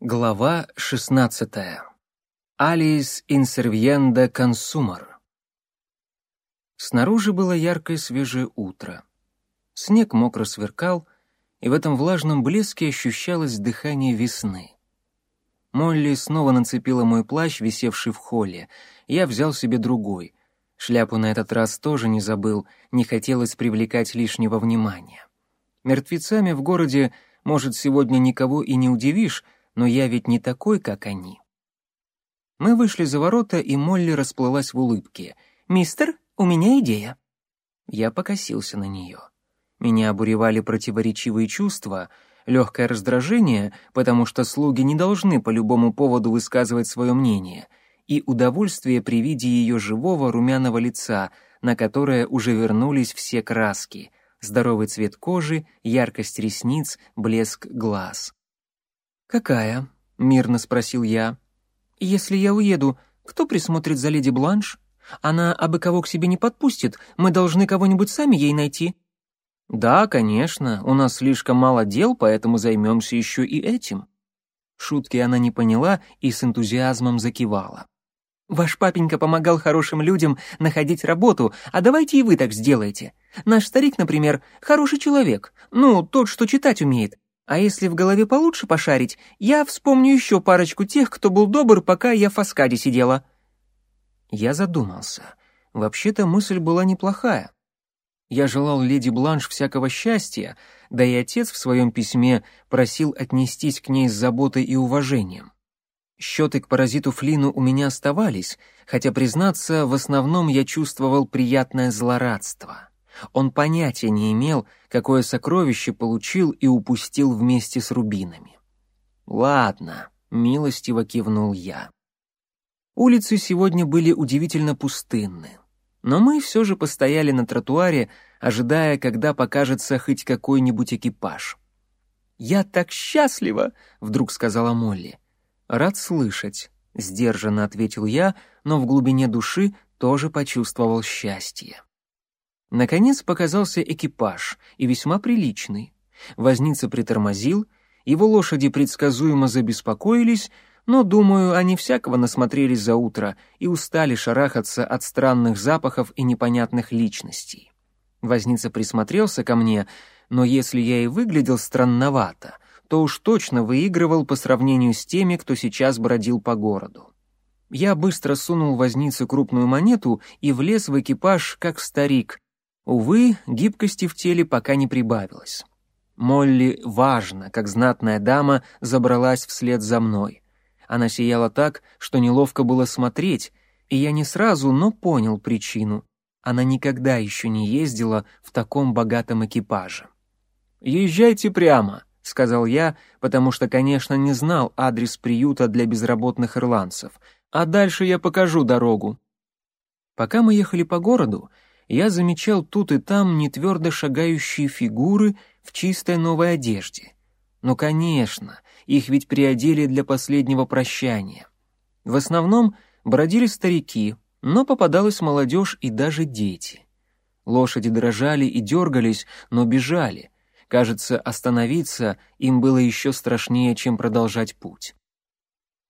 Глава 16. Алис инсервьенда консумер. Снаружи было яркое свежее утро. Снег мокро сверкал, и в этом влажном блеске ощущалось дыхание весны. Молли снова нацепила мой плащ, висевший в холле. Я взял себе другой. Шляпу на этот раз тоже не забыл, не хотелось привлекать лишнего внимания. Мертвецами в городе, может, сегодня никого и не удивишь, но я ведь не такой, как они. Мы вышли за ворота, и Молли расплылась в улыбке. «Мистер, у меня идея». Я покосился на нее. Меня обуревали противоречивые чувства, легкое раздражение, потому что слуги не должны по любому поводу высказывать свое мнение, и удовольствие при виде ее живого румяного лица, на которое уже вернулись все краски — здоровый цвет кожи, яркость ресниц, блеск глаз. «Какая?» — мирно спросил я. «Если я уеду, кто присмотрит за леди Бланш? Она абы кого к себе не подпустит, мы должны кого-нибудь сами ей найти». «Да, конечно, у нас слишком мало дел, поэтому займемся еще и этим». Шутки она не поняла и с энтузиазмом закивала. «Ваш папенька помогал хорошим людям находить работу, а давайте и вы так сделаете. Наш старик, например, хороший человек, ну, тот, что читать умеет. А если в голове получше пошарить, я вспомню еще парочку тех, кто был добр, пока я в Аскаде сидела». Я задумался. Вообще-то мысль была неплохая. Я желал леди Бланш всякого счастья, да и отец в своем письме просил отнестись к ней с заботой и уважением. Счеты к паразиту Флину у меня оставались, хотя, признаться, в основном я чувствовал приятное злорадство. Он понятия не имел, какое сокровище получил и упустил вместе с рубинами. «Ладно», — милостиво кивнул я. Улицы сегодня были удивительно пустынны, но мы все же постояли на тротуаре, ожидая, когда покажется хоть какой-нибудь экипаж. «Я так счастлива!» — вдруг сказала Молли. «Рад слышать», — сдержанно ответил я, но в глубине души тоже почувствовал счастье. Наконец показался экипаж, и весьма приличный. Возница притормозил, его лошади предсказуемо забеспокоились, но, думаю, они всякого насмотрелись за утро и устали шарахаться от странных запахов и непонятных личностей. Возница присмотрелся ко мне, но если я и выглядел странновато, то уж точно выигрывал по сравнению с теми, кто сейчас бродил по городу. Я быстро сунул вознице крупную монету и влез в экипаж, как старик, Увы, гибкости в теле пока не прибавилось. Молли, важно, как знатная дама, забралась вслед за мной. Она сияла так, что неловко было смотреть, и я не сразу, но понял причину. Она никогда еще не ездила в таком богатом экипаже. «Езжайте прямо», — сказал я, потому что, конечно, не знал адрес приюта для безработных ирландцев, а дальше я покажу дорогу. Пока мы ехали по городу, я замечал тут и там нетвердо шагающие фигуры в чистой новой одежде. Но, конечно, их ведь приодели для последнего прощания. В основном бродили старики, но попадалась молодежь и даже дети. Лошади дрожали и дергались, но бежали. Кажется, остановиться им было еще страшнее, чем продолжать путь.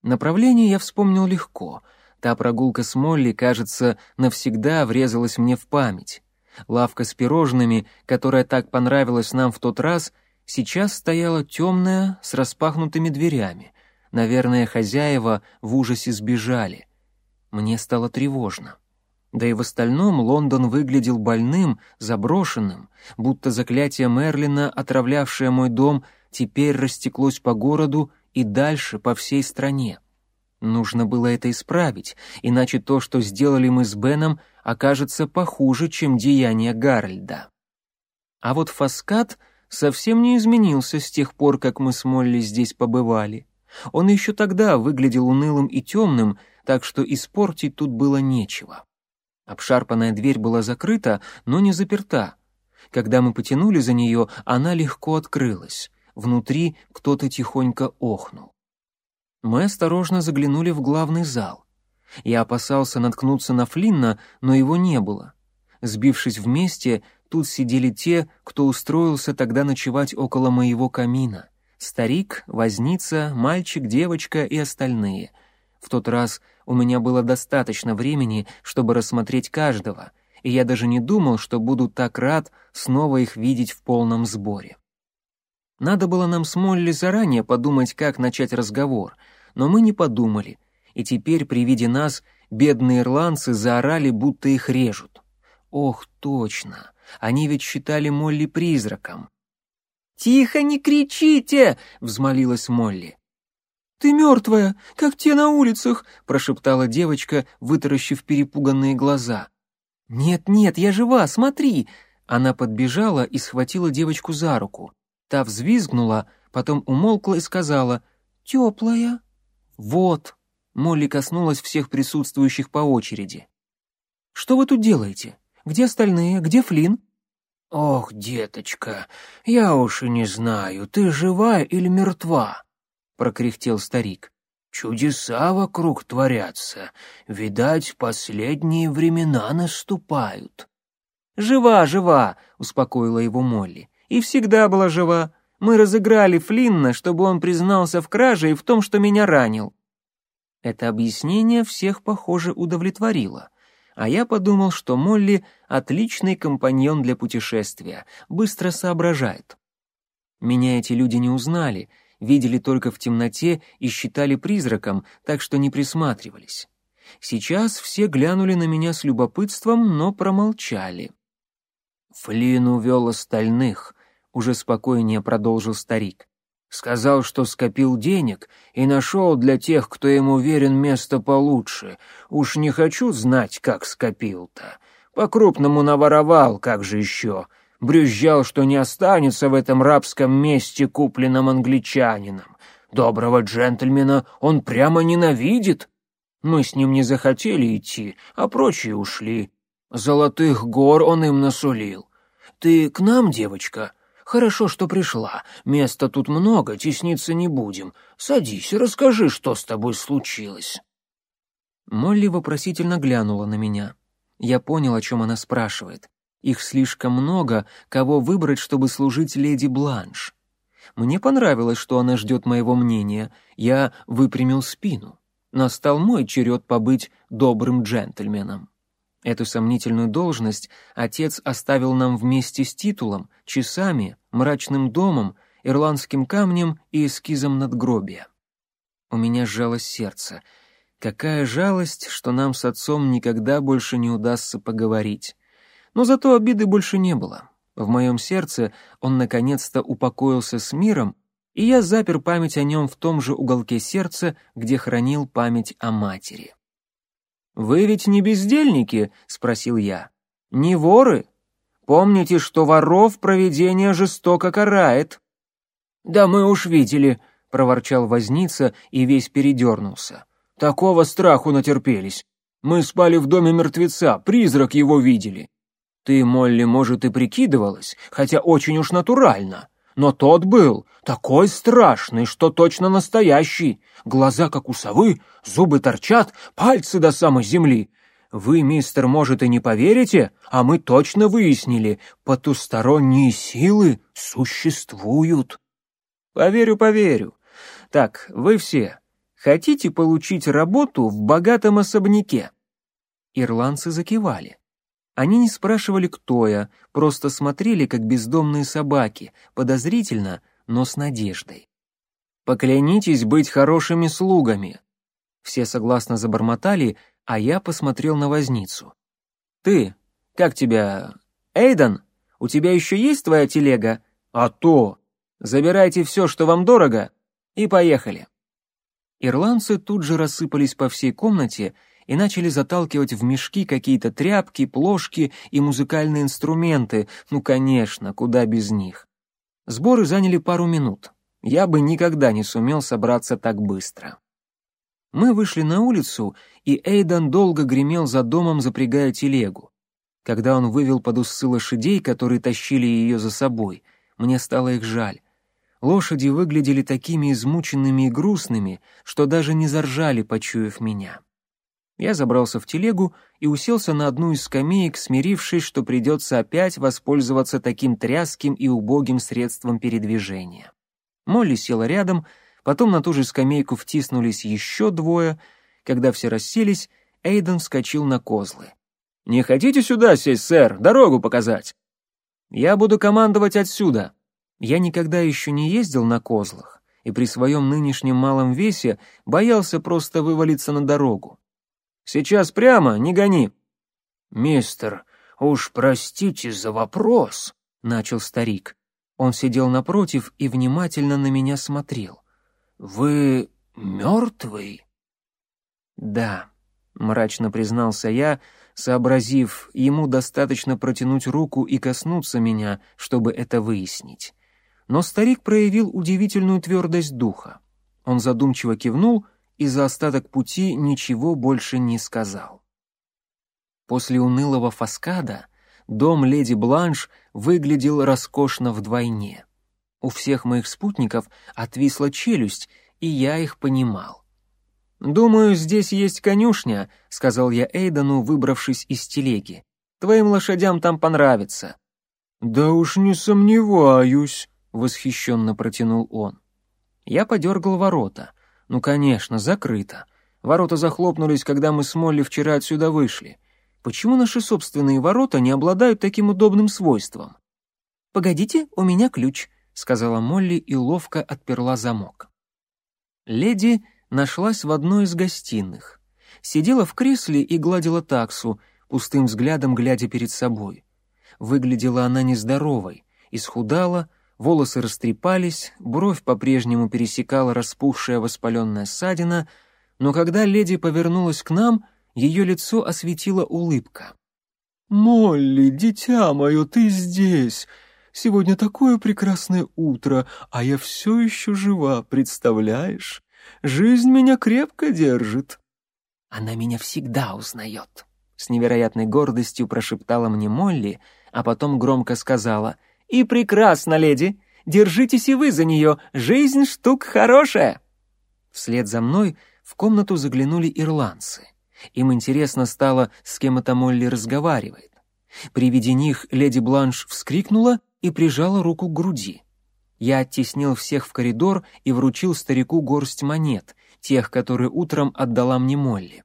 Направление я вспомнил легко — Та прогулка с Молли, кажется, навсегда врезалась мне в память. Лавка с пирожными, которая так понравилась нам в тот раз, сейчас стояла темная, с распахнутыми дверями. Наверное, хозяева в ужасе сбежали. Мне стало тревожно. Да и в остальном Лондон выглядел больным, заброшенным, будто заклятие Мерлина, отравлявшее мой дом, теперь растеклось по городу и дальше по всей стране. Нужно было это исправить, иначе то, что сделали мы с Беном, окажется похуже, чем деяние Гарольда. А вот Фаскат совсем не изменился с тех пор, как мы с Молли здесь побывали. Он еще тогда выглядел унылым и темным, так что испортить тут было нечего. Обшарпанная дверь была закрыта, но не заперта. Когда мы потянули за нее, она легко открылась. Внутри кто-то тихонько охнул. Мы осторожно заглянули в главный зал. Я опасался наткнуться на Флинна, но его не было. Сбившись вместе, тут сидели те, кто устроился тогда ночевать около моего камина. Старик, возница, мальчик, девочка и остальные. В тот раз у меня было достаточно времени, чтобы рассмотреть каждого, и я даже не думал, что буду так рад снова их видеть в полном сборе. Надо было нам с Молли заранее подумать, как начать разговор, но мы не подумали, и теперь при виде нас бедные ирландцы заорали, будто их режут. Ох, точно, они ведь считали Молли призраком. «Тихо, не кричите!» — взмолилась Молли. «Ты мертвая, как те на улицах!» — прошептала девочка, вытаращив перепуганные глаза. «Нет-нет, я жива, смотри!» Она подбежала и схватила девочку за руку. Та взвизгнула, потом умолкла и сказала «Теплая». «Вот». Молли коснулась всех присутствующих по очереди. «Что вы тут делаете? Где остальные? Где Флинн?» «Ох, деточка, я уж и не знаю, ты жива или мертва?» — прокряхтел старик. «Чудеса вокруг творятся. Видать, последние времена наступают». «Жива, жива!» — успокоила его Молли и всегда была жива. Мы разыграли Флинна, чтобы он признался в краже и в том, что меня ранил». Это объяснение всех, похоже, удовлетворило. А я подумал, что Молли — отличный компаньон для путешествия, быстро соображает. Меня эти люди не узнали, видели только в темноте и считали призраком, так что не присматривались. Сейчас все глянули на меня с любопытством, но промолчали. Флин увел остальных, уже спокойнее продолжил старик. Сказал, что скопил денег и нашел для тех, кто ему верен, место получше. Уж не хочу знать, как скопил-то. По-крупному наворовал, как же еще. Брюзжал, что не останется в этом рабском месте, купленном англичанином. Доброго джентльмена он прямо ненавидит. Мы с ним не захотели идти, а прочие ушли. Золотых гор он им насулил. Ты к нам, девочка?» «Хорошо, что пришла. Места тут много, тесниться не будем. Садись, расскажи, что с тобой случилось». Молли вопросительно глянула на меня. Я понял, о чем она спрашивает. Их слишком много, кого выбрать, чтобы служить леди Бланш. Мне понравилось, что она ждет моего мнения. Я выпрямил спину. Настал мой черед побыть добрым джентльменом. Эту сомнительную должность отец оставил нам вместе с титулом, часами, мрачным домом, ирландским камнем и эскизом надгробия. У меня сжалось сердце. Какая жалость, что нам с отцом никогда больше не удастся поговорить. Но зато обиды больше не было. В моем сердце он наконец-то упокоился с миром, и я запер память о нем в том же уголке сердца, где хранил память о матери. «Вы ведь не бездельники?» — спросил я. «Не воры? Помните, что воров провидение жестоко карает». «Да мы уж видели», — проворчал возница и весь передернулся. «Такого страху натерпелись. Мы спали в доме мертвеца, призрак его видели. Ты, Молли, может, и прикидывалась, хотя очень уж натурально. Но тот был такой страшный, что точно настоящий. Глаза, как у совы, зубы торчат, пальцы до самой земли. Вы, мистер, может, и не поверите, а мы точно выяснили, потусторонние силы существуют. Поверю, поверю. Так, вы все хотите получить работу в богатом особняке? Ирландцы закивали. Они не спрашивали, кто я, просто смотрели, как бездомные собаки, подозрительно, но с надеждой. «Поклянитесь быть хорошими слугами!» Все согласно забормотали, а я посмотрел на возницу. «Ты, как тебя... Эйден, у тебя еще есть твоя телега?» «А то! Забирайте все, что вам дорого, и поехали!» Ирландцы тут же рассыпались по всей комнате, и начали заталкивать в мешки какие-то тряпки, плошки и музыкальные инструменты, ну, конечно, куда без них. Сборы заняли пару минут. Я бы никогда не сумел собраться так быстро. Мы вышли на улицу, и Эйдан долго гремел за домом, запрягая телегу. Когда он вывел под усы лошадей, которые тащили ее за собой, мне стало их жаль. Лошади выглядели такими измученными и грустными, что даже не заржали, почуяв меня. Я забрался в телегу и уселся на одну из скамеек, смирившись, что придется опять воспользоваться таким тряским и убогим средством передвижения. Молли села рядом, потом на ту же скамейку втиснулись еще двое. Когда все расселись, Эйден вскочил на козлы. «Не хотите сюда сесть, сэр, дорогу показать?» «Я буду командовать отсюда». Я никогда еще не ездил на козлах, и при своем нынешнем малом весе боялся просто вывалиться на дорогу. «Сейчас прямо, не гони». «Мистер, уж простите за вопрос», — начал старик. Он сидел напротив и внимательно на меня смотрел. «Вы мертвый?» «Да», — мрачно признался я, сообразив, ему достаточно протянуть руку и коснуться меня, чтобы это выяснить. Но старик проявил удивительную твердость духа. Он задумчиво кивнул и за остаток пути ничего больше не сказал. После унылого фаскада дом леди Бланш выглядел роскошно вдвойне. У всех моих спутников отвисла челюсть, и я их понимал. «Думаю, здесь есть конюшня», — сказал я Эйдану, выбравшись из телеги. «Твоим лошадям там понравится». «Да уж не сомневаюсь», — восхищенно протянул он. Я подергал ворота. Ну, конечно, закрыто. Ворота захлопнулись, когда мы с Молли вчера отсюда вышли. Почему наши собственные ворота не обладают таким удобным свойством? «Погодите, у меня ключ», — сказала Молли и ловко отперла замок. Леди нашлась в одной из гостиных. Сидела в кресле и гладила таксу, пустым взглядом глядя перед собой. Выглядела она нездоровой, исхудала, волосы растрепались, бровь по-прежнему пересекала распухшая воспаленная ссадина, но когда леди повернулась к нам, ее лицо осветила улыбка. «Молли, дитя мое, ты здесь! Сегодня такое прекрасное утро, а я все еще жива, представляешь? Жизнь меня крепко держит». «Она меня всегда узнает», — с невероятной гордостью прошептала мне Молли, а потом громко сказала «И прекрасно, леди! Держитесь и вы за нее! Жизнь штука хорошая!» Вслед за мной в комнату заглянули ирландцы. Им интересно стало, с кем это Молли разговаривает. При виде них леди Бланш вскрикнула и прижала руку к груди. Я оттеснил всех в коридор и вручил старику горсть монет, тех, которые утром отдала мне Молли.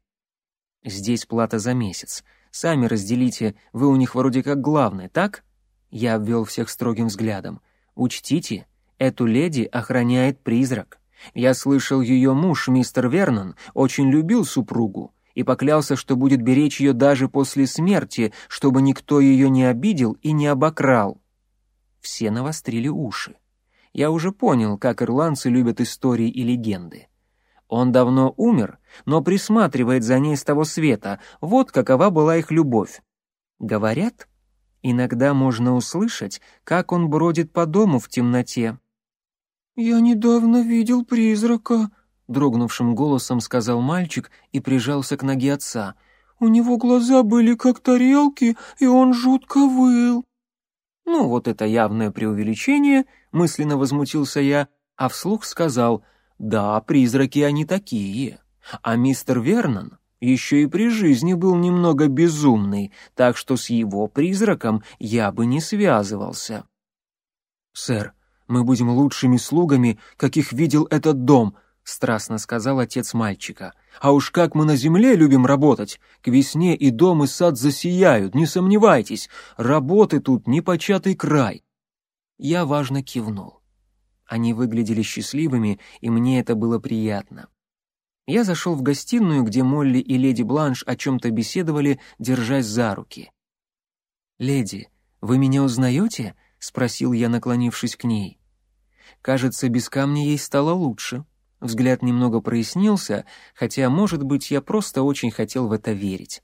«Здесь плата за месяц. Сами разделите, вы у них вроде как главный, так?» Я обвел всех строгим взглядом. «Учтите, эту леди охраняет призрак. Я слышал, ее муж, мистер Вернон, очень любил супругу и поклялся, что будет беречь ее даже после смерти, чтобы никто ее не обидел и не обокрал». Все навострили уши я уже понял, как ирландцы любят истории и легенды. Он давно умер, но присматривает за ней с того света, вот какова была их любовь. Говорят, иногда можно услышать, как он бродит по дому в темноте. «Я недавно видел призрака», — дрогнувшим голосом сказал мальчик и прижался к ноге отца. «У него глаза были как тарелки, и он жутко выл». «Ну, вот это явное преувеличение», — мысленно возмутился я, а вслух сказал, «Да, призраки они такие. А мистер Вернон еще и при жизни был немного безумный, так что с его призраком я бы не связывался». «Сэр, мы будем лучшими слугами, каких видел этот дом», — страстно сказал отец мальчика. «А уж как мы на земле любим работать! К весне и дом, и сад засияют, не сомневайтесь! Работы тут непочатый край!» Я важно кивнул. Они выглядели счастливыми, и мне это было приятно. Я зашел в гостиную, где Молли и леди Бланш о чем-то беседовали, держась за руки. «Леди, вы меня узнаете?» — спросил я, наклонившись к ней. Кажется, без камня ей стало лучше. Взгляд немного прояснился, хотя, может быть, я просто очень хотел в это верить.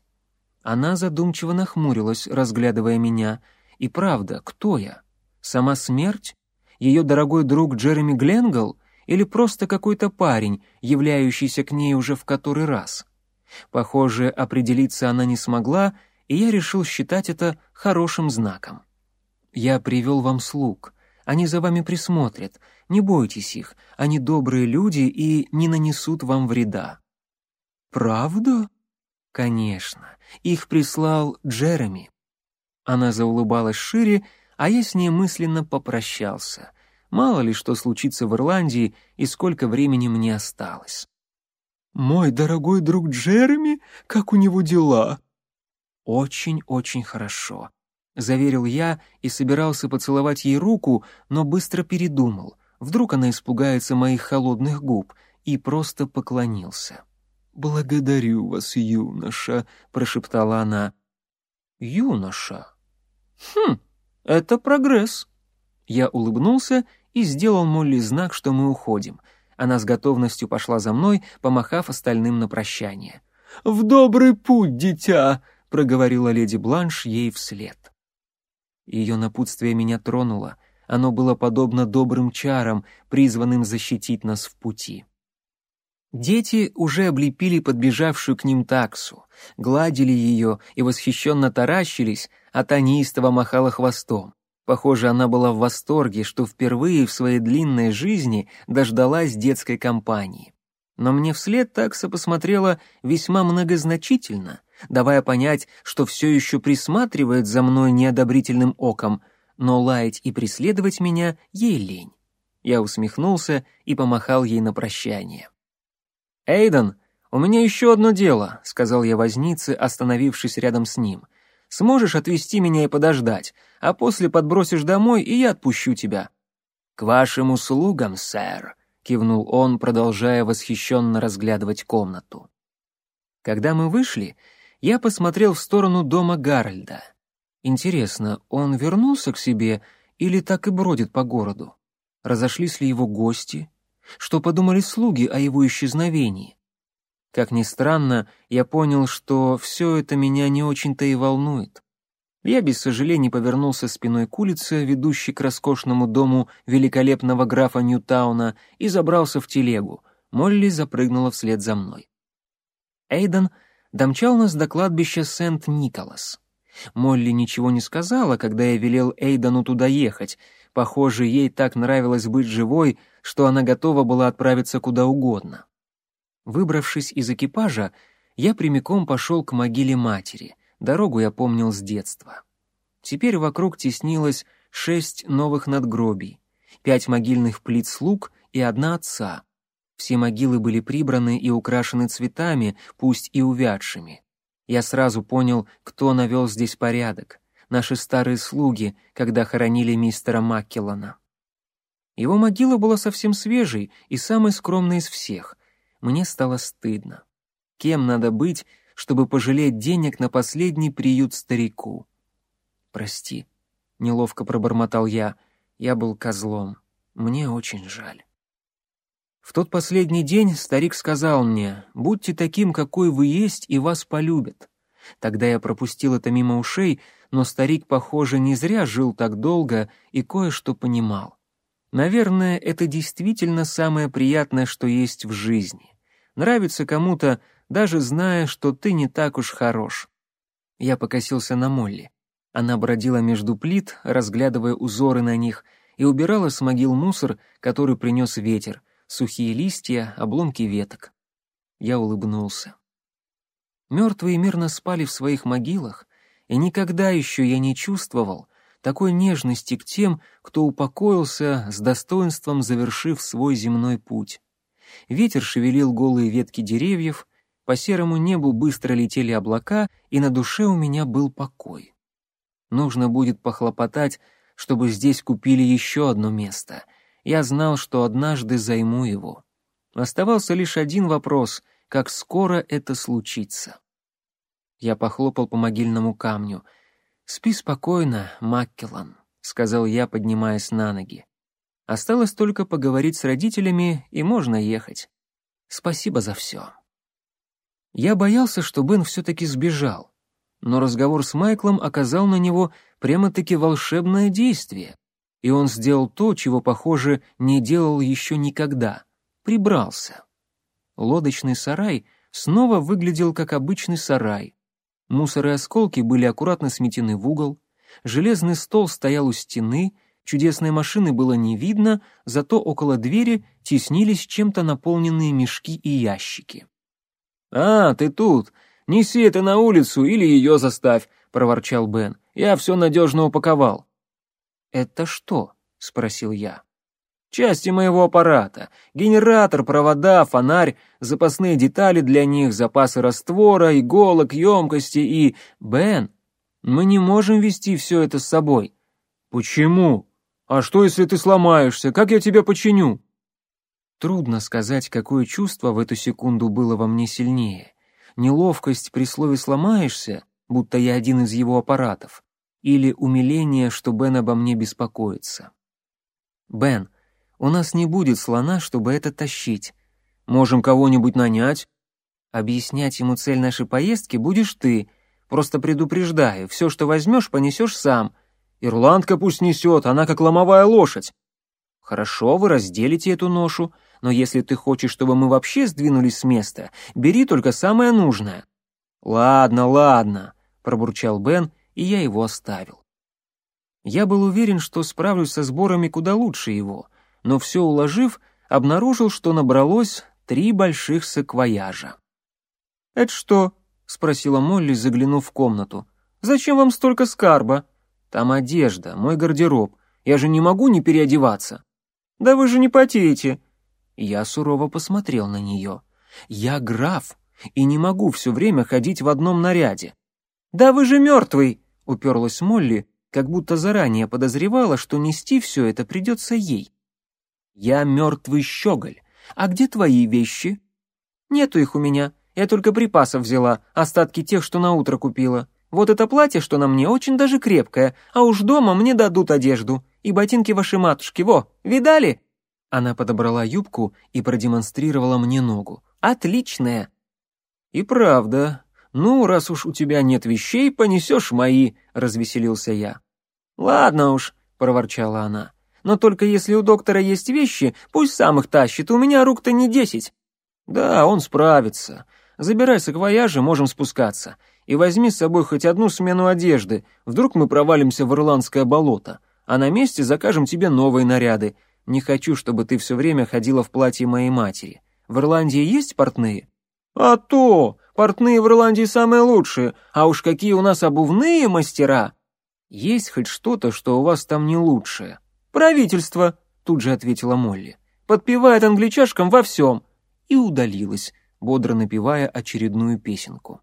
Она задумчиво нахмурилась, разглядывая меня. И правда, кто я? Сама смерть? Ее дорогой друг Джереми Гленгл? Или просто какой-то парень, являющийся к ней уже в который раз? Похоже, определиться она не смогла, и я решил считать это хорошим знаком. «Я привел вам слуг», они за вами присмотрят. Не бойтесь их. Они добрые люди и не нанесут вам вреда». «Правда?» «Конечно. Их прислал Джереми». Она заулыбалась шире, а я с ней мысленно попрощался. Мало ли что случится в Ирландии и сколько времени мне осталось. «Мой дорогой друг Джереми, как у него дела?» «Очень-очень хорошо», — заверил я и собирался поцеловать ей руку, но быстро передумал. Вдруг она испугается моих холодных губ, и просто поклонился. «Благодарю вас, юноша», — прошептала она. «Юноша? Хм, это прогресс». Я улыбнулся и сделал Молли знак, что мы уходим. Она с готовностью пошла за мной, помахав остальным на прощание. «В добрый путь, дитя!» — проговорила леди Бланш ей вслед. Ее напутствие меня тронуло. Оно было подобно добрым чарам, призванным защитить нас в пути. Дети уже облепили подбежавшую к ним таксу, гладили ее и восхищенно таращились, а та махала хвостом. Похоже, она была в восторге, что впервые в своей длинной жизни дождалась детской компании. Но мне вслед такса посмотрела весьма многозначительно, давая понять, что все еще присматривает за мной неодобрительным оком, но лаять и преследовать меня ей лень. Я усмехнулся и помахал ей на прощание. «Эйден, у меня еще одно дело», — сказал я вознице, остановившись рядом с ним. «Сможешь отвезти меня и подождать, а после подбросишь домой, и я отпущу тебя». «К вашим услугам, сэр», — кивнул он, продолжая восхищенно разглядывать комнату. Когда мы вышли, я посмотрел в сторону дома Гарольда. Интересно, он вернулся к себе или так и бродит по городу? Разошлись ли его гости? Что подумали слуги о его исчезновении? Как ни странно, я понял, что все это меня не очень-то и волнует. Я без сожалений повернулся спиной к улице, ведущей к роскошному дому великолепного графа Ньютауна, и забрался в телегу. Молли запрыгнула вслед за мной. Эйден домчал нас до кладбища Сент-Николас. Молли ничего не сказала, когда я велел Эйдену туда ехать. Похоже, ей так нравилось быть живой, что она готова была отправиться куда угодно. Выбравшись из экипажа, я прямиком пошел к могиле матери. Дорогу я помнил с детства. Теперь вокруг теснилось шесть новых надгробий, пять могильных плит слуг и одна отца. Все могилы были прибраны и украшены цветами, пусть и увядшими. Я сразу понял, кто навел здесь порядок. Наши старые слуги, когда хоронили мистера Маккеллана. Его могила была совсем свежей и самой скромной из всех. Мне стало стыдно. Кем надо быть, чтобы пожалеть денег на последний приют старику? «Прости», — неловко пробормотал я, — «я был козлом. Мне очень жаль». В тот последний день старик сказал мне, «Будьте таким, какой вы есть, и вас полюбят». Тогда я пропустил это мимо ушей, но старик, похоже, не зря жил так долго и кое-что понимал. Наверное, это действительно самое приятное, что есть в жизни. Нравится кому-то, даже зная, что ты не так уж хорош. Я покосился на Молли. Она бродила между плит, разглядывая узоры на них, и убирала с могил мусор, который принес ветер, сухие листья, обломки веток. Я улыбнулся. Мертвые мирно спали в своих могилах, и никогда еще я не чувствовал, такой нежности к тем, кто упокоился с достоинством завершив свой земной путь. Ветер шевелил голые ветки деревьев, по серому небу быстро летели облака, и на душе у меня был покой. Нужно будет похлопотать, чтобы здесь купили еще одно место. Я знал, что однажды займу его. Оставался лишь один вопрос — как скоро это случится? Я похлопал по могильному камню — «Спи спокойно, Маккеллан», — сказал я, поднимаясь на ноги. «Осталось только поговорить с родителями, и можно ехать. Спасибо за все». Я боялся, что Бен все-таки сбежал, но разговор с Майклом оказал на него прямо-таки волшебное действие, и он сделал то, чего, похоже, не делал еще никогда — прибрался. Лодочный сарай снова выглядел как обычный сарай, Мусор и осколки были аккуратно сметены в угол, железный стол стоял у стены, чудесной машины было не видно, зато около двери теснились чем-то наполненные мешки и ящики. «А, ты тут! Неси это на улицу или ее заставь!» — проворчал Бен. «Я все надежно упаковал». «Это что?» — спросил я. Части моего аппарата. Генератор, провода, фонарь, запасные детали для них, запасы раствора, иголок, емкости и... Бен, мы не можем вести все это с собой. Почему? А что, если ты сломаешься? Как я тебя починю? Трудно сказать, какое чувство в эту секунду было во мне сильнее. Неловкость при слове «сломаешься», будто я один из его аппаратов, или умиление, что Бен обо мне беспокоится. «Бен, у нас не будет слона, чтобы это тащить. Можем кого-нибудь нанять. Объяснять ему цель нашей поездки будешь ты. Просто предупреждаю, все, что возьмешь, понесешь сам. Ирландка пусть несет, она как ломовая лошадь. Хорошо, вы разделите эту ношу, но если ты хочешь, чтобы мы вообще сдвинулись с места, бери только самое нужное. Ладно, ладно, пробурчал Бен, и я его оставил. Я был уверен, что справлюсь со сборами куда лучше его — но все уложив, обнаружил, что набралось три больших саквояжа. «Это что?» — спросила Молли, заглянув в комнату. «Зачем вам столько скарба?» «Там одежда, мой гардероб. Я же не могу не переодеваться». «Да вы же не потеете». Я сурово посмотрел на нее. «Я граф и не могу все время ходить в одном наряде». «Да вы же мертвый!» — уперлась Молли, как будто заранее подозревала, что нести все это придется ей. «Я мертвый щеголь. А где твои вещи?» «Нету их у меня. Я только припасов взяла, остатки тех, что на утро купила. Вот это платье, что на мне, очень даже крепкое, а уж дома мне дадут одежду. И ботинки вашей матушки, во, видали?» Она подобрала юбку и продемонстрировала мне ногу. «Отличная!» «И правда. Ну, раз уж у тебя нет вещей, понесешь мои», — развеселился я. «Ладно уж», — проворчала она. Но только если у доктора есть вещи, пусть сам их тащит, у меня рук-то не десять». «Да, он справится. Забирай саквояжи, можем спускаться. И возьми с собой хоть одну смену одежды, вдруг мы провалимся в ирландское болото, а на месте закажем тебе новые наряды. Не хочу, чтобы ты все время ходила в платье моей матери. В Ирландии есть портные?» «А то! Портные в Ирландии самые лучшие, а уж какие у нас обувные мастера!» «Есть хоть что-то, что у вас там не лучшее?» «Правительство», — тут же ответила Молли. «Подпевает англичашкам во всем». И удалилась, бодро напевая очередную песенку.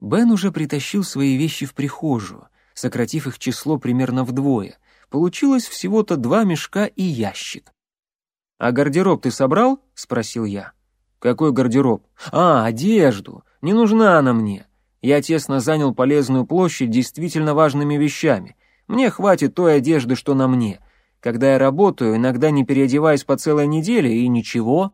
Бен уже притащил свои вещи в прихожую, сократив их число примерно вдвое. Получилось всего-то два мешка и ящик. «А гардероб ты собрал?» — спросил я. «Какой гардероб?» «А, одежду. Не нужна она мне. Я тесно занял полезную площадь действительно важными вещами. Мне хватит той одежды, что на мне. Когда я работаю, иногда не переодеваюсь по целой неделе, и ничего.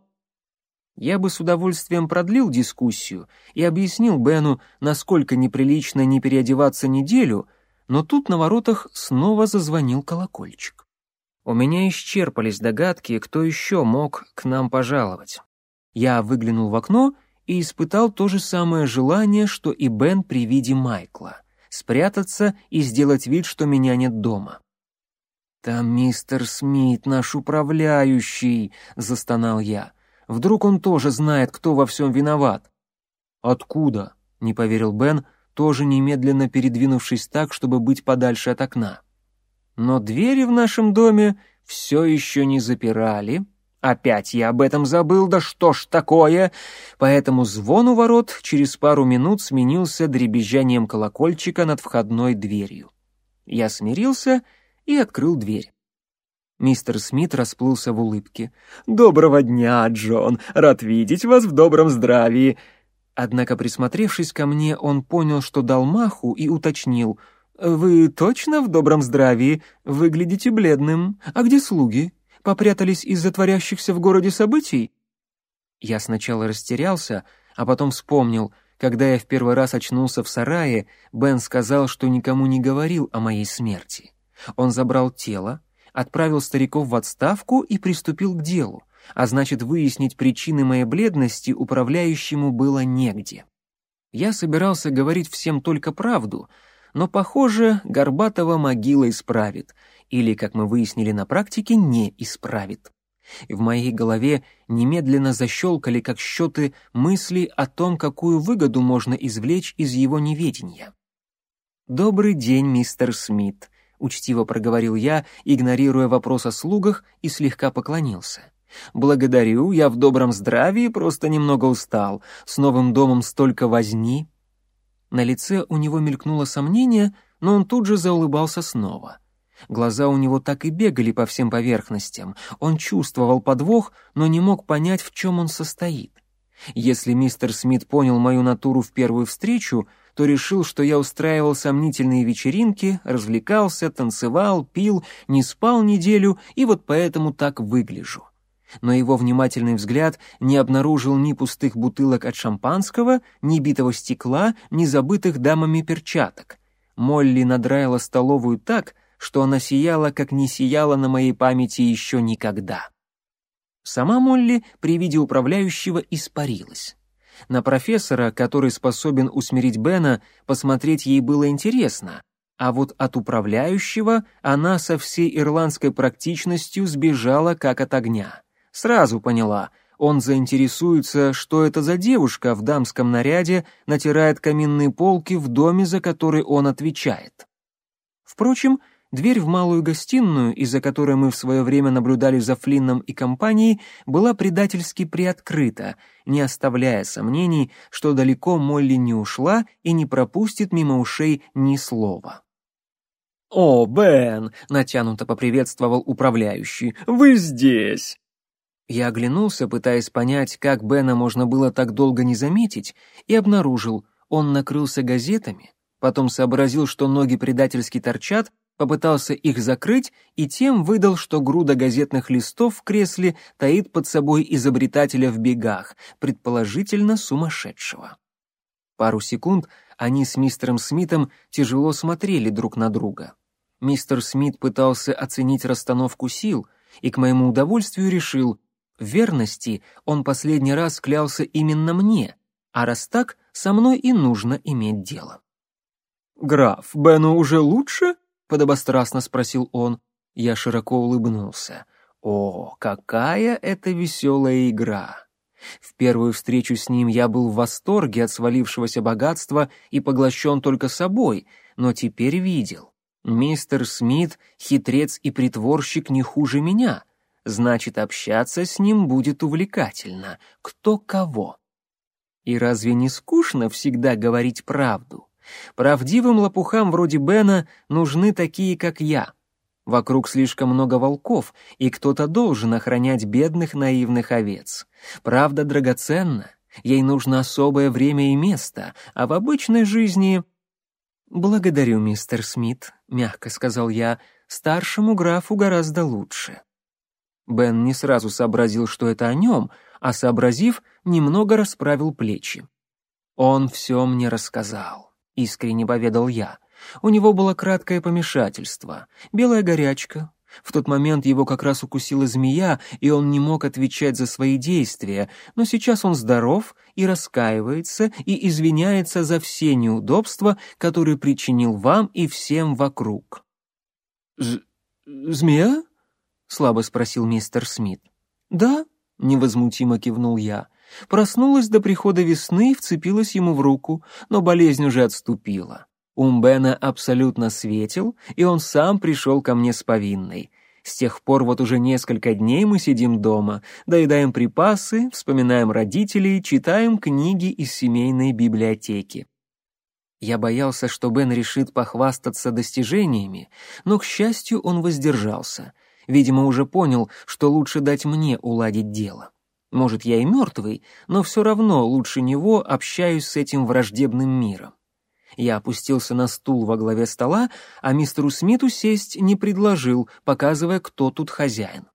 Я бы с удовольствием продлил дискуссию и объяснил Бену, насколько неприлично не переодеваться неделю, но тут на воротах снова зазвонил колокольчик. У меня исчерпались догадки, кто еще мог к нам пожаловать. Я выглянул в окно и испытал то же самое желание, что и Бен при виде Майкла — спрятаться и сделать вид, что меня нет дома. «Там мистер Смит, наш управляющий», — застонал я. «Вдруг он тоже знает, кто во всем виноват?» «Откуда?» — не поверил Бен, тоже немедленно передвинувшись так, чтобы быть подальше от окна. «Но двери в нашем доме все еще не запирали», Опять я об этом забыл, да что ж такое? Поэтому звон у ворот через пару минут сменился дребезжанием колокольчика над входной дверью. Я смирился и открыл дверь. Мистер Смит расплылся в улыбке. «Доброго дня, Джон! Рад видеть вас в добром здравии!» Однако, присмотревшись ко мне, он понял, что дал маху и уточнил. «Вы точно в добром здравии? Выглядите бледным. А где слуги?» Попрятались из-за творящихся в городе событий?» Я сначала растерялся, а потом вспомнил, когда я в первый раз очнулся в сарае, Бен сказал, что никому не говорил о моей смерти. Он забрал тело, отправил стариков в отставку и приступил к делу, а значит, выяснить причины моей бледности управляющему было негде. Я собирался говорить всем только правду, но, похоже, Горбатова могила исправит, или, как мы выяснили на практике, не исправит. В моей голове немедленно защелкали, как счеты, мысли о том, какую выгоду можно извлечь из его неведения. «Добрый день, мистер Смит», —— учтиво проговорил я, игнорируя вопрос о слугах, и слегка поклонился. «Благодарю, я в добром здравии, просто немного устал. С новым домом столько возни». На лице у него мелькнуло сомнение, но он тут же заулыбался снова. Глаза у него так и бегали по всем поверхностям. Он чувствовал подвох, но не мог понять, в чем он состоит. Если мистер Смит понял мою натуру в первую встречу, то решил, что я устраивал сомнительные вечеринки, развлекался, танцевал, пил, не спал неделю и вот поэтому так выгляжу. Но его внимательный взгляд не обнаружил ни пустых бутылок от шампанского, ни битого стекла, ни забытых дамами перчаток. Молли надраила столовую так, что она сияла, как не сияла на моей памяти еще никогда. Сама Молли при виде управляющего испарилась. На профессора, который способен усмирить Бена, посмотреть ей было интересно, а вот от управляющего она со всей ирландской практичностью сбежала как от огня. Сразу поняла, он заинтересуется, что это за девушка в дамском наряде натирает каминные полки в доме, за который он отвечает. Впрочем, Дверь в малую гостиную, из-за которой мы в свое время наблюдали за Флинном и компанией, была предательски приоткрыта, не оставляя сомнений, что далеко Молли не ушла и не пропустит мимо ушей ни слова. «О, Бен!» — натянуто поприветствовал управляющий. «Вы здесь!» Я оглянулся, пытаясь понять, как Бена можно было так долго не заметить, и обнаружил, он накрылся газетами, потом сообразил, что ноги предательски торчат, попытался их закрыть и тем выдал, что груда газетных листов в кресле таит под собой изобретателя в бегах, предположительно сумасшедшего. Пару секунд они с мистером Смитом тяжело смотрели друг на друга. Мистер Смит пытался оценить расстановку сил и, к моему удовольствию, решил, в верности он последний раз клялся именно мне, а раз так, со мной и нужно иметь дело. «Граф, Бену уже лучше?» — подобострастно спросил он. Я широко улыбнулся. «О, какая это веселая игра!» В первую встречу с ним я был в восторге от свалившегося богатства и поглощен только собой, но теперь видел. Мистер Смит — хитрец и притворщик не хуже меня. Значит, общаться с ним будет увлекательно. Кто кого. И разве не скучно всегда говорить правду? Правдивым лопухам вроде Бена нужны такие, как я. Вокруг слишком много волков, и кто-то должен охранять бедных наивных овец. Правда драгоценна, ей нужно особое время и место, а в обычной жизни... «Благодарю, мистер Смит», — мягко сказал я, — «старшему графу гораздо лучше». Бен не сразу сообразил, что это о нем, а сообразив, немного расправил плечи. Он все мне рассказал искренне поведал я. У него было краткое помешательство, белая горячка. В тот момент его как раз укусила змея, и он не мог отвечать за свои действия, но сейчас он здоров и раскаивается и извиняется за все неудобства, которые причинил вам и всем вокруг. З «Змея?» — слабо спросил мистер Смит. «Да», — невозмутимо кивнул я. Проснулась до прихода весны и вцепилась ему в руку, но болезнь уже отступила. Ум Бена абсолютно светил, и он сам пришел ко мне с повинной. С тех пор вот уже несколько дней мы сидим дома, доедаем припасы, вспоминаем родителей, читаем книги из семейной библиотеки. Я боялся, что Бен решит похвастаться достижениями, но, к счастью, он воздержался. Видимо, уже понял, что лучше дать мне уладить дело. Может, я и мертвый, но все равно лучше него общаюсь с этим враждебным миром. Я опустился на стул во главе стола, а мистеру Смиту сесть не предложил, показывая, кто тут хозяин.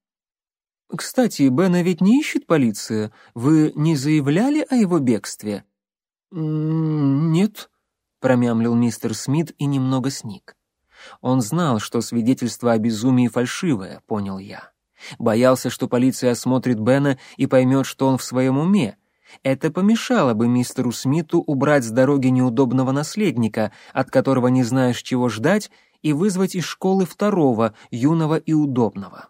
«Кстати, Бена ведь не ищет полиция. Вы не заявляли о его бегстве?» «Нет», — промямлил мистер Смит и немного сник. Он знал, что свидетельство о безумии фальшивое, понял я. Боялся, что полиция осмотрит Бена и поймет, что он в своем уме. Это помешало бы мистеру Смиту убрать с дороги неудобного наследника, от которого не знаешь, чего ждать, и вызвать из школы второго, юного и удобного.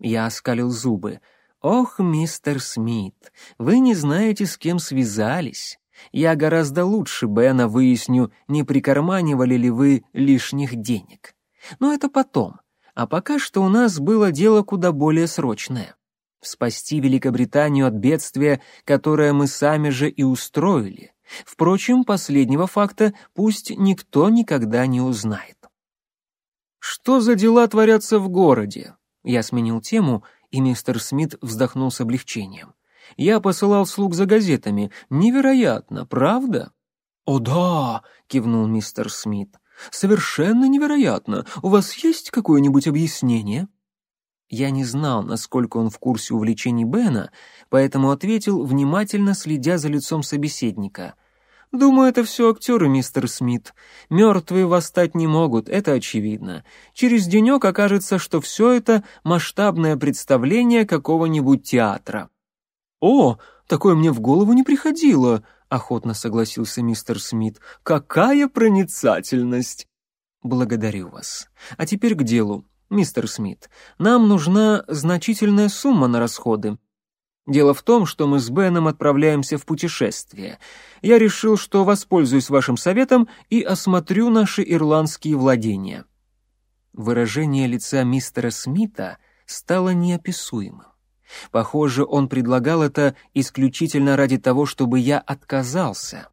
Я оскалил зубы. «Ох, мистер Смит, вы не знаете, с кем связались. Я гораздо лучше Бена выясню, не прикарманивали ли вы лишних денег. Но это потом. А пока что у нас было дело куда более срочное. Спасти Великобританию от бедствия, которое мы сами же и устроили. Впрочем, последнего факта пусть никто никогда не узнает. «Что за дела творятся в городе?» Я сменил тему, и мистер Смит вздохнул с облегчением. «Я посылал слуг за газетами. Невероятно, правда?» «О да!» — кивнул мистер Смит. «Совершенно невероятно. У вас есть какое-нибудь объяснение?» Я не знал, насколько он в курсе увлечений Бена, поэтому ответил, внимательно следя за лицом собеседника. «Думаю, это все актеры, мистер Смит. Мертвые восстать не могут, это очевидно. Через денек окажется, что все это масштабное представление какого-нибудь театра». «О, такое мне в голову не приходило», — охотно согласился мистер Смит. «Какая проницательность!» «Благодарю вас. А теперь к делу. «Мистер Смит, нам нужна значительная сумма на расходы. Дело в том, что мы с Беном отправляемся в путешествие. Я решил, что воспользуюсь вашим советом и осмотрю наши ирландские владения». Выражение лица мистера Смита стало неописуемым. Похоже, он предлагал это исключительно ради того, чтобы я отказался.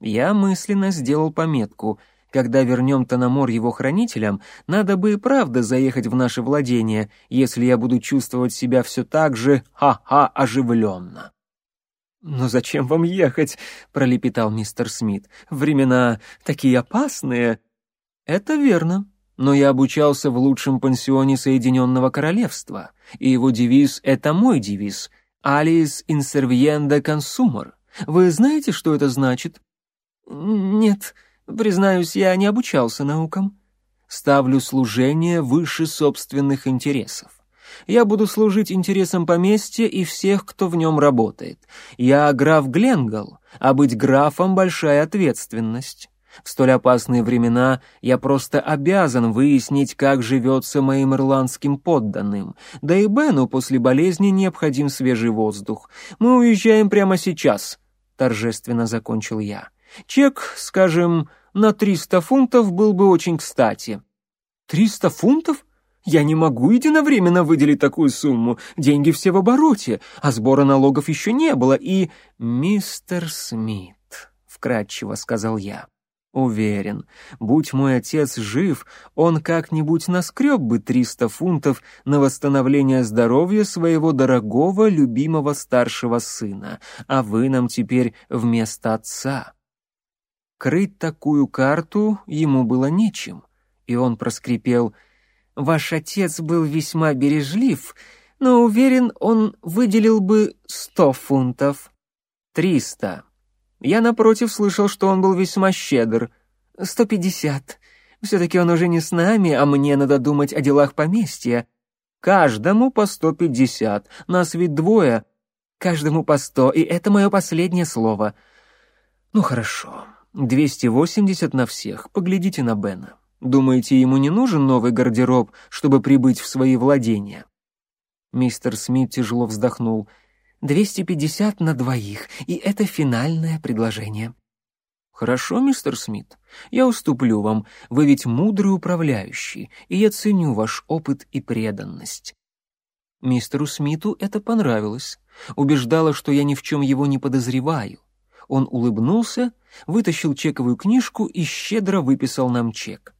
Я мысленно сделал пометку — когда вернем Тономор его хранителям, надо бы и правда заехать в наше владение, если я буду чувствовать себя все так же ха-ха оживленно. «Но зачем вам ехать?» — пролепетал мистер Смит. «Времена такие опасные». «Это верно. Но я обучался в лучшем пансионе Соединенного Королевства, и его девиз — это мой девиз — «Alice inservienda consumor». Вы знаете, что это значит?» «Нет», Признаюсь, я не обучался наукам. Ставлю служение выше собственных интересов. Я буду служить интересам поместья и всех, кто в нем работает. Я граф Гленгал, а быть графом — большая ответственность. В столь опасные времена я просто обязан выяснить, как живется моим ирландским подданным. Да и Бену после болезни необходим свежий воздух. Мы уезжаем прямо сейчас, — торжественно закончил я. Чек, скажем, на триста фунтов был бы очень кстати». «Триста фунтов? Я не могу единовременно выделить такую сумму. Деньги все в обороте, а сбора налогов еще не было, и...» «Мистер Смит», — вкратчиво сказал я, — «уверен, будь мой отец жив, он как-нибудь наскреб бы триста фунтов на восстановление здоровья своего дорогого, любимого старшего сына, а вы нам теперь вместо отца». Крыть такую карту ему было нечем, и он проскрипел «Ваш отец был весьма бережлив, но уверен, он выделил бы сто фунтов». «Триста». Я, напротив, слышал, что он был весьма щедр. «Сто пятьдесят. Все-таки он уже не с нами, а мне надо думать о делах поместья. Каждому по сто пятьдесят. Нас ведь двое. Каждому по сто, и это мое последнее слово. Ну хорошо. Двести восемьдесят на всех. Поглядите на Бена. Думаете, ему не нужен новый гардероб, чтобы прибыть в свои владения?» Мистер Смит тяжело вздохнул. «Двести пятьдесят на двоих, и это финальное предложение». «Хорошо, мистер Смит, я уступлю вам. Вы ведь мудрый управляющий, и я ценю ваш опыт и преданность». Мистеру Смиту это понравилось. Убеждало, что я ни в чем его не подозреваю. Он улыбнулся, вытащил чековую книжку и щедро выписал нам чек.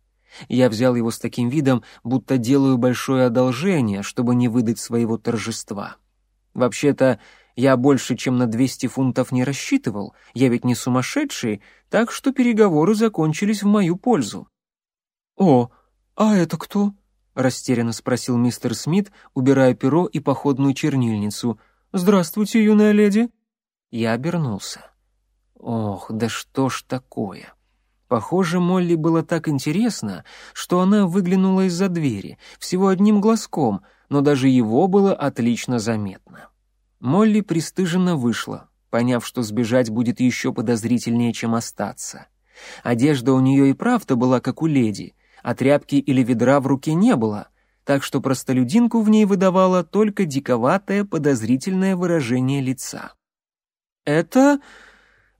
Я взял его с таким видом, будто делаю большое одолжение, чтобы не выдать своего торжества. Вообще-то, я больше, чем на 200 фунтов не рассчитывал, я ведь не сумасшедший, так что переговоры закончились в мою пользу. «О, а это кто?» — растерянно спросил мистер Смит, убирая перо и походную чернильницу. «Здравствуйте, юная леди». Я обернулся. Ох, да что ж такое? Похоже, Молли было так интересно, что она выглянула из-за двери, всего одним глазком, но даже его было отлично заметно. Молли пристыженно вышла, поняв, что сбежать будет еще подозрительнее, чем остаться. Одежда у нее и правда была как у леди, а тряпки или ведра в руке не было, так что простолюдинку в ней выдавало только диковатое подозрительное выражение лица. «Это...»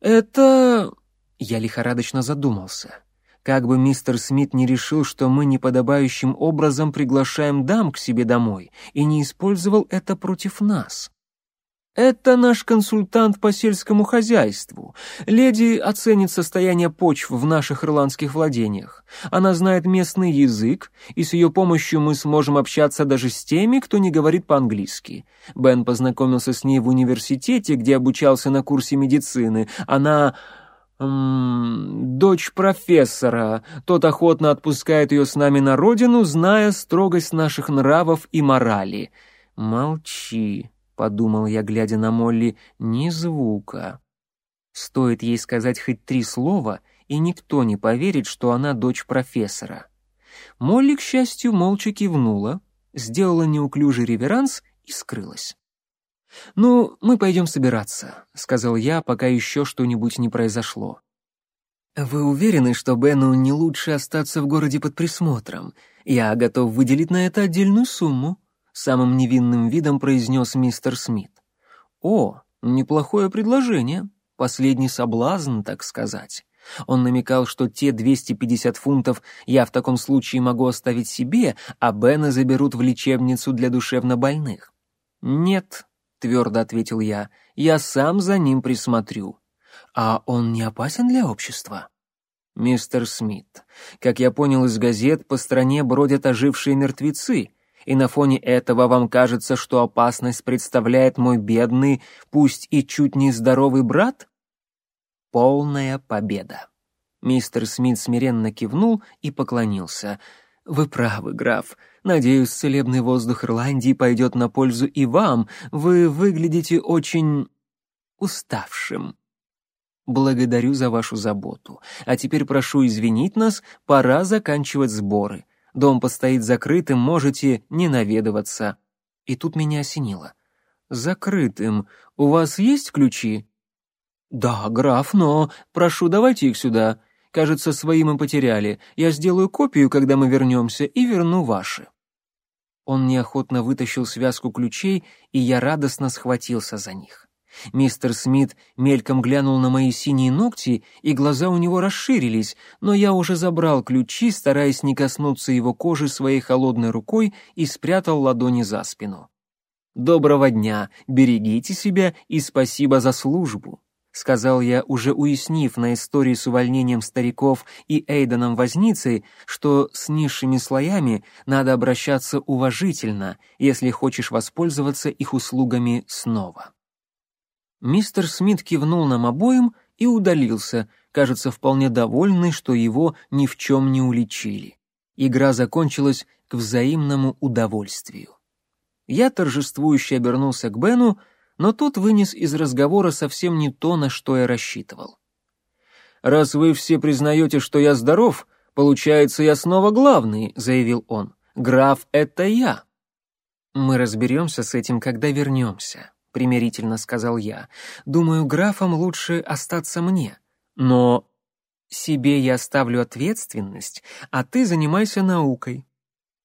«Это...» Я лихорадочно задумался. Как бы мистер Смит не решил, что мы неподобающим образом приглашаем дам к себе домой, и не использовал это против нас. Это наш консультант по сельскому хозяйству. Леди оценит состояние почв в наших ирландских владениях. Она знает местный язык, и с ее помощью мы сможем общаться даже с теми, кто не говорит по-английски. Бен познакомился с ней в университете, где обучался на курсе медицины. Она... М -м, дочь профессора. Тот охотно отпускает ее с нами на родину, зная строгость наших нравов и морали. Молчи, — подумал я, глядя на Молли, — ни звука. Стоит ей сказать хоть три слова, и никто не поверит, что она дочь профессора. Молли, к счастью, молча кивнула, сделала неуклюжий реверанс и скрылась. «Ну, мы пойдем собираться», — сказал я, пока еще что-нибудь не произошло. «Вы уверены, что Бену не лучше остаться в городе под присмотром? Я готов выделить на это отдельную сумму», самым невинным видом произнес мистер Смит. «О, неплохое предложение. Последний соблазн, так сказать». Он намекал, что те 250 фунтов я в таком случае могу оставить себе, а Бена заберут в лечебницу для душевнобольных. «Нет», — твердо ответил я, — «я сам за ним присмотрю». «А он не опасен для общества?» «Мистер Смит, как я понял из газет, по стране бродят ожившие мертвецы, и на фоне этого вам кажется, что опасность представляет мой бедный, пусть и чуть не здоровый брат? Полная победа. Мистер Смит смиренно кивнул и поклонился. «Вы правы, граф. Надеюсь, целебный воздух Ирландии пойдет на пользу и вам. Вы выглядите очень... уставшим». «Благодарю за вашу заботу. А теперь прошу извинить нас, пора заканчивать сборы. Дом постоит закрытым, можете не наведываться». И тут меня осенило. «Закрытым. У вас есть ключи?» «Да, граф, но... Прошу, давайте их сюда. Кажется, свои мы потеряли. Я сделаю копию, когда мы вернемся, и верну ваши». Он неохотно вытащил связку ключей, и я радостно схватился за них. Мистер Смит мельком глянул на мои синие ногти, и глаза у него расширились, но я уже забрал ключи, стараясь не коснуться его кожи своей холодной рукой, и спрятал ладони за спину. «Доброго дня, берегите себя и спасибо за службу», — сказал я, уже уяснив на истории с увольнением стариков и Эйденом Возницей, что с низшими слоями надо обращаться уважительно, если хочешь воспользоваться их услугами снова. Мистер Смит кивнул нам обоим и удалился, кажется, вполне довольный, что его ни в чем не уличили. Игра закончилась к взаимному удовольствию. Я торжествующе обернулся к Бену, но тот вынес из разговора совсем не то, на что я рассчитывал. «Раз вы все признаете, что я здоров, получается, я снова главный», — заявил он. «Граф — это я». «Мы разберемся с этим, когда вернемся», — примирительно сказал я. «Думаю, графом лучше остаться мне. Но себе я оставлю ответственность, а ты занимайся наукой.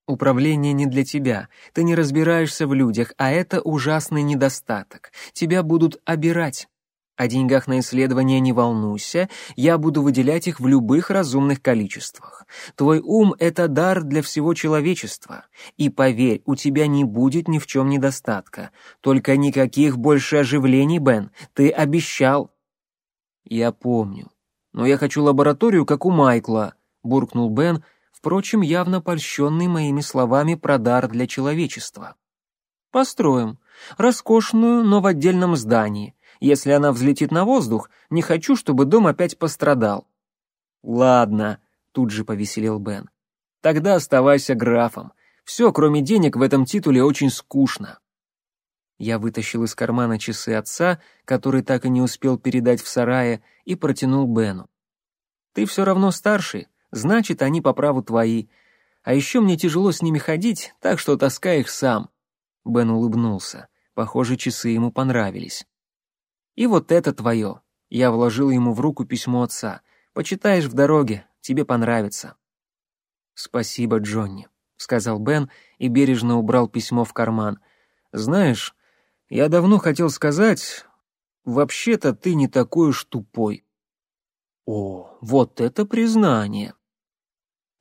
Управление не для тебя, ты не разбираешься в людях, а это ужасный недостаток. Тебя будут обирать. О деньгах на исследования не волнуйся, я буду выделять их в любых разумных количествах. Твой ум — это дар для всего человечества. И поверь, у тебя не будет ни в чем недостатка. Только никаких больше оживлений, Бен, ты обещал. Я помню. Но я хочу лабораторию, как у Майкла, буркнул Бен, впрочем, явно польщенный моими словами про дар для человечества. Построим. Роскошную, но в отдельном здании если она взлетит на воздух, не хочу, чтобы дом опять пострадал». «Ладно», — тут же повеселел Бен. «Тогда оставайся графом. Все, кроме денег, в этом титуле очень скучно». Я вытащил из кармана часы отца, который так и не успел передать в сарае, и протянул Бену. «Ты все равно старший, значит, они по праву твои. А еще мне тяжело с ними ходить, так что таскай их сам». Бен улыбнулся. Похоже, часы ему понравились. И вот это твое. Я вложил ему в руку письмо отца. Почитаешь в дороге, тебе понравится. Спасибо, Джонни, сказал Бен и бережно убрал письмо в карман. Знаешь, я давно хотел сказать, вообще-то ты не такой уж тупой. О, вот это признание.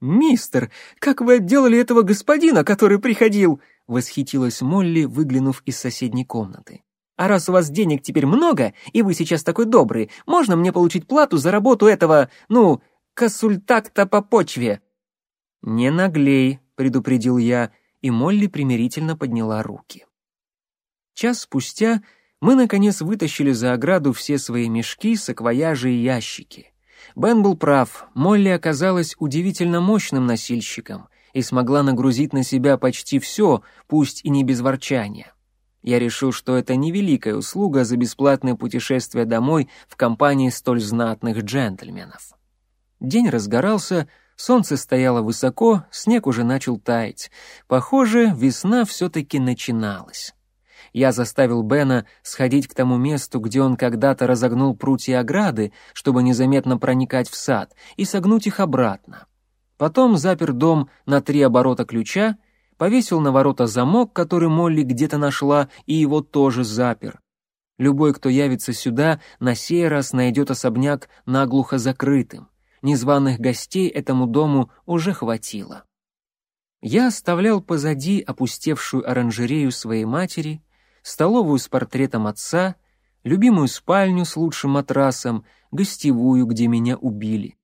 «Мистер, как вы отделали этого господина, который приходил?» — восхитилась Молли, выглянув из соседней комнаты. «А раз у вас денег теперь много, и вы сейчас такой добрый, можно мне получить плату за работу этого, ну, консультакта по почве?» «Не наглей», — предупредил я, и Молли примирительно подняла руки. Час спустя мы, наконец, вытащили за ограду все свои мешки, саквояжи и ящики. Бен был прав, Молли оказалась удивительно мощным носильщиком и смогла нагрузить на себя почти все, пусть и не без ворчания. Я решил, что это невеликая услуга за бесплатное путешествие домой в компании столь знатных джентльменов. День разгорался, солнце стояло высоко, снег уже начал таять. Похоже, весна все-таки начиналась я заставил Бена сходить к тому месту, где он когда-то разогнул прутья ограды, чтобы незаметно проникать в сад, и согнуть их обратно. Потом запер дом на три оборота ключа, повесил на ворота замок, который Молли где-то нашла, и его тоже запер. Любой, кто явится сюда, на сей раз найдет особняк наглухо закрытым. Незваных гостей этому дому уже хватило. Я оставлял позади опустевшую оранжерею своей матери столовую с портретом отца, любимую спальню с лучшим матрасом, гостевую, где меня убили.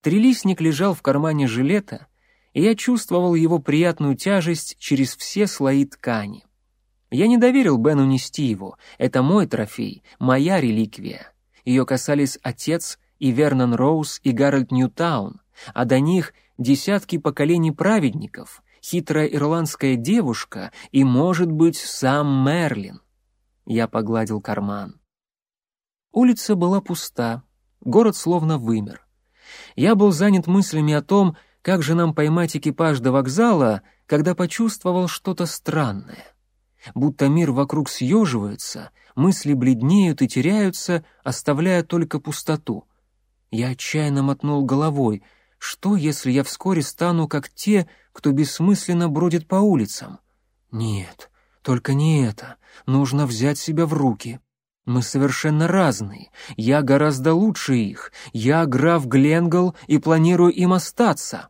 Трилистник лежал в кармане жилета, и я чувствовал его приятную тяжесть через все слои ткани. Я не доверил Бену нести его, это мой трофей, моя реликвия. Ее касались отец и Вернон Роуз и Гарольд Ньютаун, а до них десятки поколений праведников, хитрая ирландская девушка и, может быть, сам Мерлин. Я погладил карман. Улица была пуста, город словно вымер. Я был занят мыслями о том, как же нам поймать экипаж до вокзала, когда почувствовал что-то странное. Будто мир вокруг съеживается, мысли бледнеют и теряются, оставляя только пустоту. Я отчаянно мотнул головой — что, если я вскоре стану как те, кто бессмысленно бродит по улицам? Нет, только не это. Нужно взять себя в руки. Мы совершенно разные. Я гораздо лучше их. Я граф Гленгл и планирую им остаться.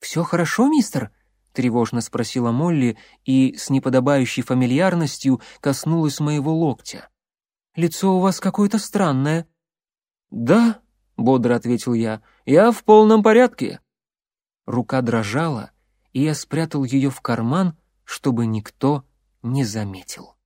«Все хорошо, мистер?» — тревожно спросила Молли и с неподобающей фамильярностью коснулась моего локтя. «Лицо у вас какое-то странное». «Да», — бодро ответил я, я в полном порядке». Рука дрожала, и я спрятал ее в карман, чтобы никто не заметил.